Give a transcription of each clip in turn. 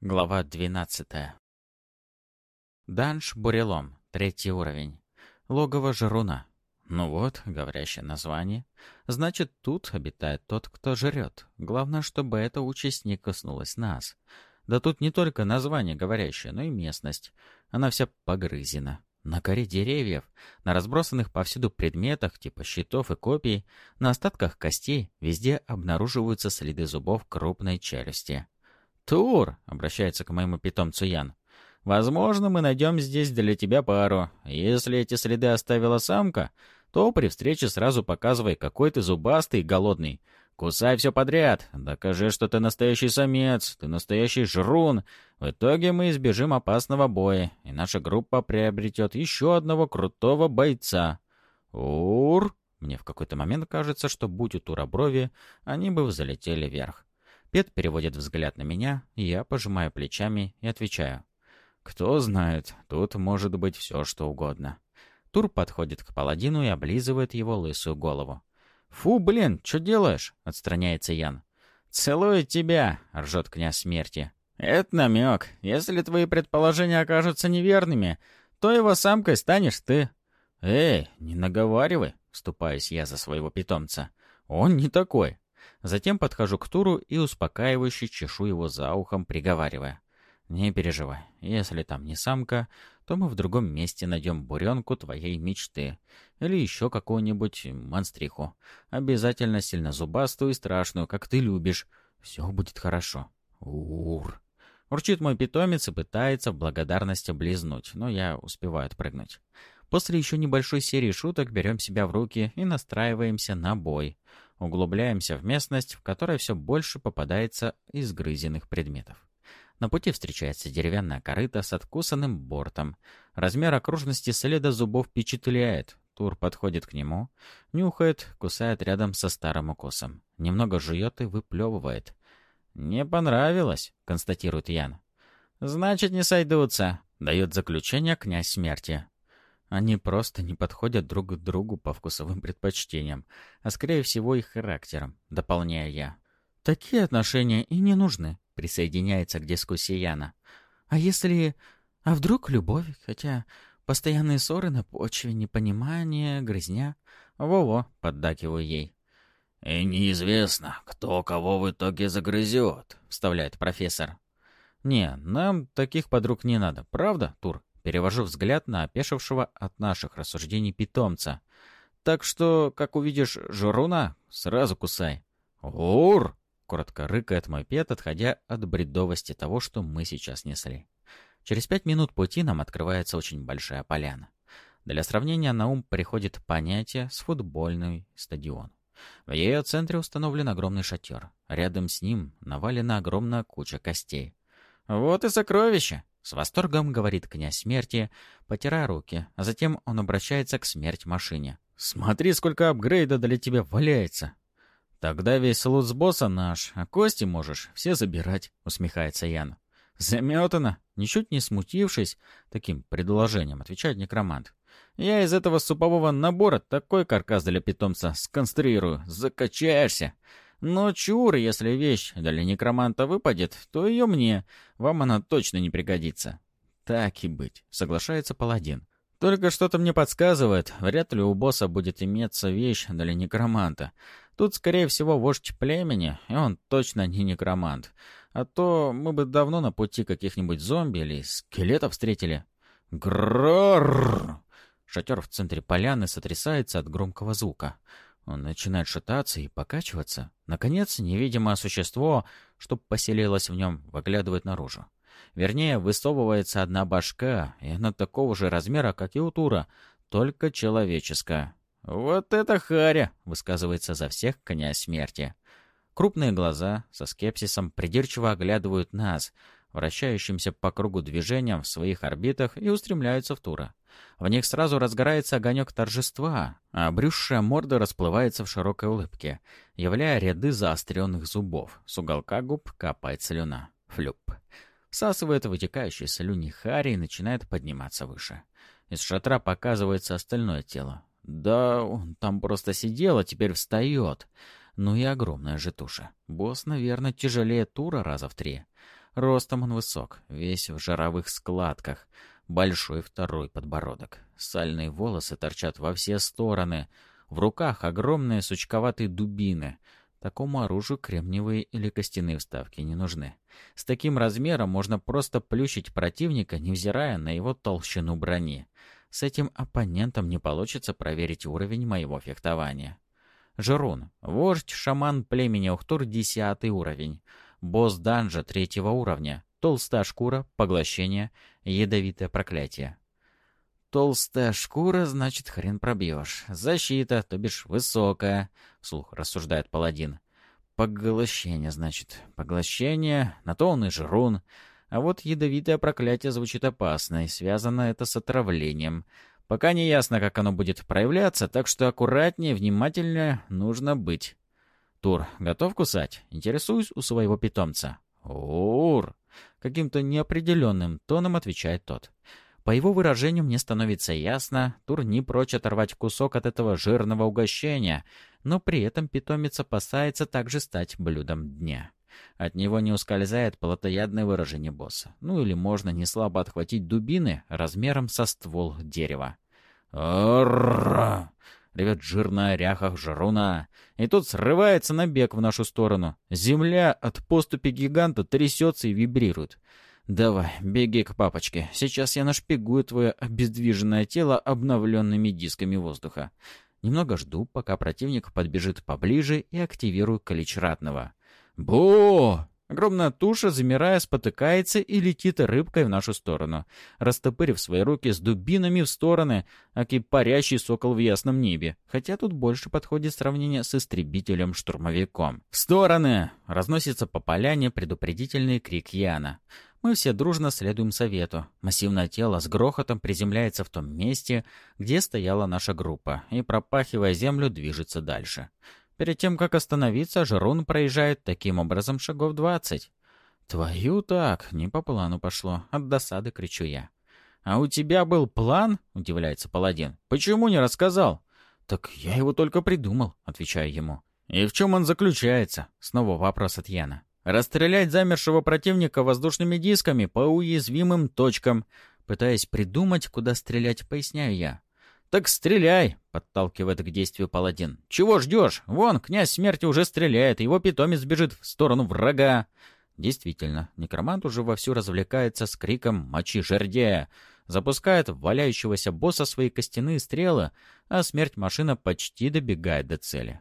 Глава 12. Данж Бурелом, третий уровень. Логово Жируна. Ну вот, говорящее название. Значит, тут обитает тот, кто жрет. Главное, чтобы эта участь не коснулась нас. Да тут не только название говорящее, но и местность. Она вся погрызена. На коре деревьев, на разбросанных повсюду предметах, типа щитов и копий, на остатках костей, везде обнаруживаются следы зубов крупной челюсти. «Тур!» — обращается к моему питомцу Ян. «Возможно, мы найдем здесь для тебя пару. Если эти следы оставила самка, то при встрече сразу показывай, какой ты зубастый и голодный. Кусай все подряд. Докажи, что ты настоящий самец, ты настоящий жрун. В итоге мы избежим опасного боя, и наша группа приобретет еще одного крутого бойца. Ур! Мне в какой-то момент кажется, что будь у Тура брови, они бы взлетели вверх. Пет переводит взгляд на меня, я пожимаю плечами и отвечаю. «Кто знает, тут может быть все, что угодно». Тур подходит к паладину и облизывает его лысую голову. «Фу, блин, что делаешь?» — отстраняется Ян. «Целую тебя!» — ржет князь смерти. «Это намек. Если твои предположения окажутся неверными, то его самкой станешь ты». «Эй, не наговаривай!» — вступаюсь я за своего питомца. «Он не такой. Затем подхожу к Туру и успокаивающе чешу его за ухом, приговаривая. «Не переживай, если там не самка, то мы в другом месте найдем буренку твоей мечты. Или еще какую-нибудь монстриху. Обязательно сильно зубастую и страшную, как ты любишь. Все будет хорошо. Ур!» Урчит мой питомец и пытается в благодарность облизнуть, но я успеваю отпрыгнуть. После еще небольшой серии шуток берем себя в руки и настраиваемся на бой. Углубляемся в местность, в которой все больше попадается изгрызенных предметов. На пути встречается деревянная корыта с откусанным бортом. Размер окружности следа зубов впечатляет. Тур подходит к нему, нюхает, кусает рядом со старым укусом. Немного жует и выплевывает. «Не понравилось», — констатирует Ян. «Значит, не сойдутся», — дает заключение князь смерти. Они просто не подходят друг к другу по вкусовым предпочтениям, а скорее всего их характером, дополняя я. Такие отношения и не нужны, присоединяется к дискуссии Яна. А если... А вдруг любовь? Хотя постоянные ссоры на почве непонимания, грызня. Во-во, поддакиваю ей. «И неизвестно, кто кого в итоге загрызет», — вставляет профессор. «Не, нам таких подруг не надо, правда, Тур?» Перевожу взгляд на опешившего от наших рассуждений питомца. «Так что, как увидишь журуна, сразу кусай». «Ур!» — коротко рыкает мой пет, отходя от бредовости того, что мы сейчас несли. Через пять минут пути нам открывается очень большая поляна. Для сравнения на ум приходит понятие с футбольный стадион. В ее центре установлен огромный шатер. Рядом с ним навалена огромная куча костей. «Вот и сокровище!» С восторгом говорит князь смерти, потирая руки, а затем он обращается к смерть-машине. «Смотри, сколько апгрейда для тебя валяется!» «Тогда весь лут с босса наш, а кости можешь все забирать», — усмехается Ян. «Заметано!» Ничуть не смутившись таким предложением, отвечает некромант. «Я из этого супового набора такой каркас для питомца сконструирую. Закачаешься!» Но чур, если вещь для некроманта выпадет, то ее мне. Вам она точно не пригодится. Так и быть, соглашается паладин. Только что-то мне подсказывает, вряд ли у босса будет иметься вещь для некроманта. Тут, скорее всего, вождь племени, и он точно не некромант. А то мы бы давно на пути каких-нибудь зомби или скелетов встретили. Грррррр! Шатер в центре поляны сотрясается от громкого звука. Он начинает шататься и покачиваться. Наконец, невидимое существо, что поселилось в нем, выглядывает наружу. Вернее, высовывается одна башка, и она такого же размера, как и у Тура, только человеческая. «Вот это харя!» — высказывается за всех князь смерти. Крупные глаза со скепсисом придирчиво оглядывают нас, вращающимся по кругу движением в своих орбитах, и устремляются в Тура. В них сразу разгорается огонек торжества, а брюшная морда расплывается в широкой улыбке, являя ряды заостренных зубов. С уголка губ капает слюна. Флюп. Всасывает вытекающие слюни Хари и начинает подниматься выше. Из шатра показывается остальное тело. Да, он там просто сидел, а теперь встает. Ну и огромная же туша. Босс, наверное, тяжелее Тура раза в три. Ростом он высок, весь в жировых складках, большой второй подбородок. Сальные волосы торчат во все стороны, в руках огромные сучковатые дубины. Такому оружию кремниевые или костяные вставки не нужны. С таким размером можно просто плющить противника, невзирая на его толщину брони. С этим оппонентом не получится проверить уровень моего фехтования. Жирун. Вождь, шаман племени Ухтур, десятый уровень. Босс данжа третьего уровня. Толстая шкура, поглощение, ядовитое проклятие. Толстая шкура, значит, хрен пробьешь. Защита, то бишь высокая, вслух рассуждает паладин. Поглощение, значит. Поглощение, на то он и жрун. А вот ядовитое проклятие звучит опасно, и связано это с отравлением. Пока не ясно, как оно будет проявляться, так что аккуратнее, внимательнее нужно быть. Тур, готов кусать? Интересуюсь у своего питомца. Ур! Каким-то неопределенным тоном отвечает тот. По его выражению мне становится ясно, Тур не прочь оторвать кусок от этого жирного угощения, но при этом питомец опасается также стать блюдом дня. От него не ускользает плотоядное выражение босса. Ну или можно не слабо отхватить дубины размером со ствол дерева. Ревет жирная ряха жруна. И тут срывается на бег в нашу сторону. Земля от поступи гиганта трясется и вибрирует. «Давай, беги к папочке. Сейчас я нашпигую твое обездвиженное тело обновленными дисками воздуха». Немного жду, пока противник подбежит поближе и активирую клич ратного. «Бо!» Огромная туша, замирая, спотыкается и летит рыбкой в нашу сторону, растопырив свои руки с дубинами в стороны, аки парящий сокол в ясном небе. Хотя тут больше подходит сравнение с истребителем-штурмовиком. «В стороны!» — разносится по поляне предупредительный крик Яна. Мы все дружно следуем совету. Массивное тело с грохотом приземляется в том месте, где стояла наша группа, и, пропахивая землю, движется дальше. Перед тем, как остановиться, Жрун проезжает таким образом шагов двадцать. «Твою так, не по плану пошло. От досады кричу я». «А у тебя был план?» — удивляется паладин. «Почему не рассказал?» «Так я его только придумал», — отвечаю ему. «И в чем он заключается?» — снова вопрос от Яна. «Расстрелять замершего противника воздушными дисками по уязвимым точкам». Пытаясь придумать, куда стрелять, поясняю я. «Так стреляй!» — подталкивает к действию паладин. «Чего ждешь? Вон, князь смерти уже стреляет, его питомец бежит в сторону врага!» Действительно, некромант уже вовсю развлекается с криком «Мочи жердея!» Запускает валяющегося босса свои костяные стрелы, а смерть-машина почти добегает до цели.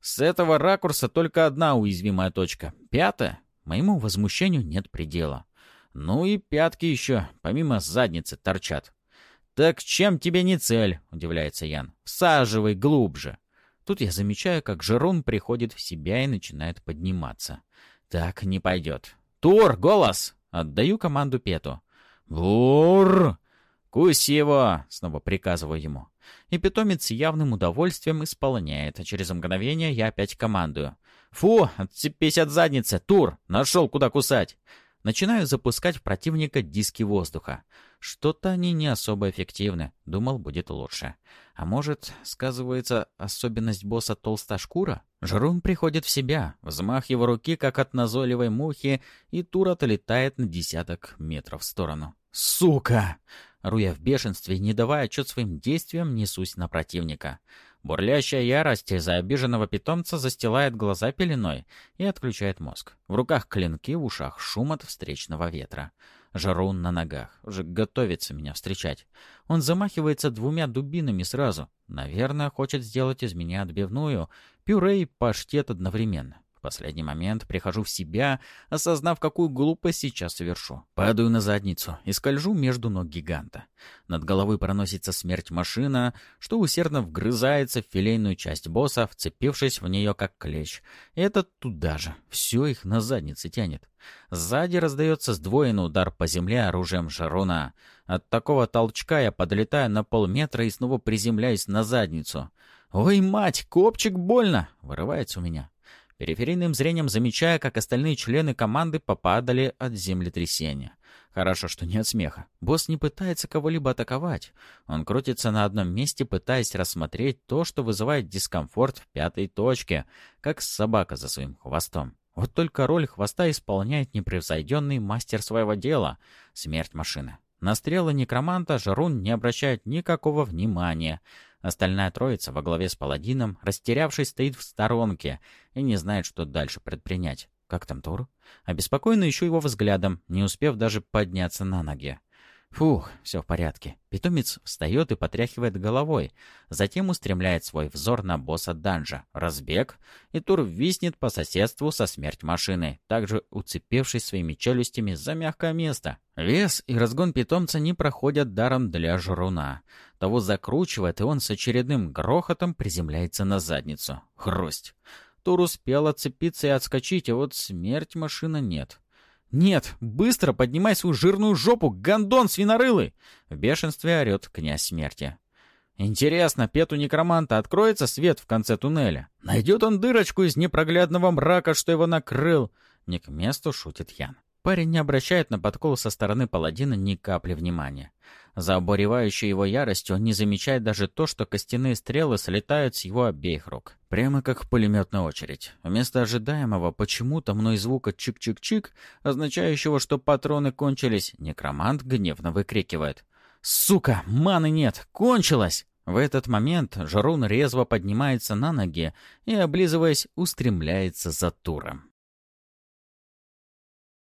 С этого ракурса только одна уязвимая точка. Пятая? Моему возмущению нет предела. Ну и пятки еще, помимо задницы, торчат. «Так чем тебе не цель?» — удивляется Ян. «Всаживай глубже». Тут я замечаю, как Жерон приходит в себя и начинает подниматься. «Так не пойдет». «Тур, голос!» — отдаю команду Пету. «Бур! Кусь его!» — снова приказываю ему. И питомец с явным удовольствием исполняет, а через мгновение я опять командую. «Фу, отцепись от задницы! Тур! Нашел, куда кусать!» Начинаю запускать в противника диски воздуха. Что-то они не особо эффективны. Думал, будет лучше. А может, сказывается особенность босса толстая шкура? Жрун приходит в себя. Взмах его руки, как от назойливой мухи, и тур отлетает на десяток метров в сторону. «Сука!» Руя в бешенстве, не давая отчет своим действиям, несусь на противника. Бурлящая ярость из-за обиженного питомца застилает глаза пеленой и отключает мозг. В руках клинки, в ушах шум от встречного ветра. Жарун на ногах. Уже готовится меня встречать. Он замахивается двумя дубинами сразу. Наверное, хочет сделать из меня отбивную, пюре и паштет одновременно последний момент прихожу в себя, осознав, какую глупость сейчас совершу. Падаю на задницу и скольжу между ног гиганта. Над головой проносится смерть машина, что усердно вгрызается в филейную часть босса, вцепившись в нее как клещ. И этот туда же. Все их на заднице тянет. Сзади раздается сдвоенный удар по земле оружием Шаруна. От такого толчка я подлетаю на полметра и снова приземляюсь на задницу. «Ой, мать, копчик больно!» — вырывается у меня периферийным зрением замечая, как остальные члены команды попадали от землетрясения. Хорошо, что не от смеха. Босс не пытается кого-либо атаковать. Он крутится на одном месте, пытаясь рассмотреть то, что вызывает дискомфорт в пятой точке, как собака за своим хвостом. Вот только роль хвоста исполняет непревзойденный мастер своего дела — смерть машины. На стрелы некроманта Жарун не обращает никакого внимания. Остальная троица во главе с паладином, растерявшись, стоит в сторонке и не знает, что дальше предпринять. Как там Тур? Обеспокоенно ищу его взглядом, не успев даже подняться на ноги. Фух, все в порядке. Питомец встает и потряхивает головой. Затем устремляет свой взор на босса данжа. Разбег. И Тур виснет по соседству со смерть машины, также уцепившись своими челюстями за мягкое место. Вес и разгон питомца не проходят даром для жруна. Того закручивает, и он с очередным грохотом приземляется на задницу. Хрусть. Тур успел отцепиться и отскочить, а вот смерть машина нет. «Нет, быстро поднимай свою жирную жопу, гондон свинорылый!» В бешенстве орет князь смерти. «Интересно, пету некроманта откроется свет в конце туннеля? Найдет он дырочку из непроглядного мрака, что его накрыл?» Не к месту шутит Ян. Парень не обращает на подкол со стороны паладина ни капли внимания. За обуревающей его яростью он не замечает даже то, что костяные стрелы слетают с его обеих рук. Прямо как пулеметная очередь. Вместо ожидаемого почему-то мной звука чик-чик-чик, означающего, что патроны кончились, некромант гневно выкрикивает. «Сука, маны нет! Кончилось!» В этот момент Жарун резво поднимается на ноги и, облизываясь, устремляется за туром.